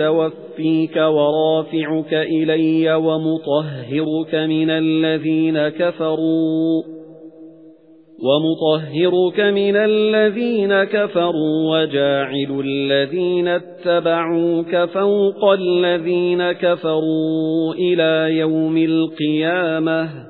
مُتَوَفِّيكَ وَرَافِعُكَ إِلَيَّ وَمُطَهِّرُكَ مِنَ الَّذِينَ كَفَرُوا وَمُطَهِّرُكَ مِنَ الَّذِينَ كَفَرُوا وَجَاعِلُ الَّذِينَ اتَّبَعُوكَ فَوْقَ الَّذِينَ كَفَرُوا إِلَى يَوْمِ الْقِيَامَةِ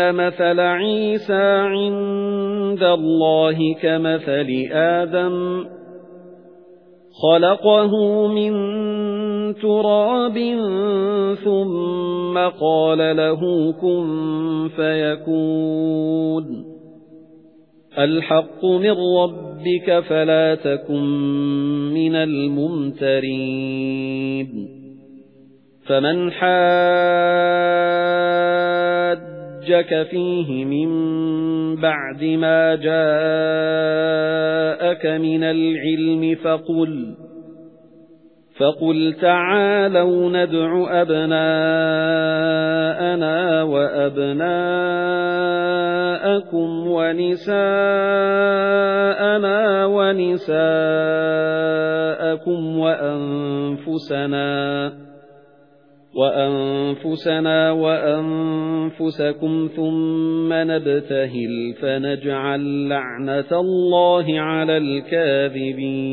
مَثَلَ عِيسَى عِندَ اللَّهِ كَمَثَلِ آدَمَ خَلَقَهُ مِنْ تُرَابٍ ثُمَّ قَالَ لَهُ كُن فَيَكُونُ. الْحَقُّ مِنْ رَبِّكَ فَلَا تَكُنْ مِنَ الْمُمْتَرِينَ. فَمَنْ حَاجَّكَ فِيهِ مِنْ بَعْدِ مَا جَاءَكَ مِنَ الْعِلْمِ فَقُلْ فَقُلْ تَعَالَوْا نَدْعُ أَبْنَاءَنَا وَأَبْنَاءَكُمْ وَنِسَاءَنَا وَنِسَاءَكُمْ وَأَنفُسَنَا وَأَنفُسَنَا وَأَنفُسَكُمْ ثُمَّ نَبْتَهِلْ فَنَجْعَلْ لَعْنَةَ اللَّهِ عَلَى الْكَاذِبِينَ.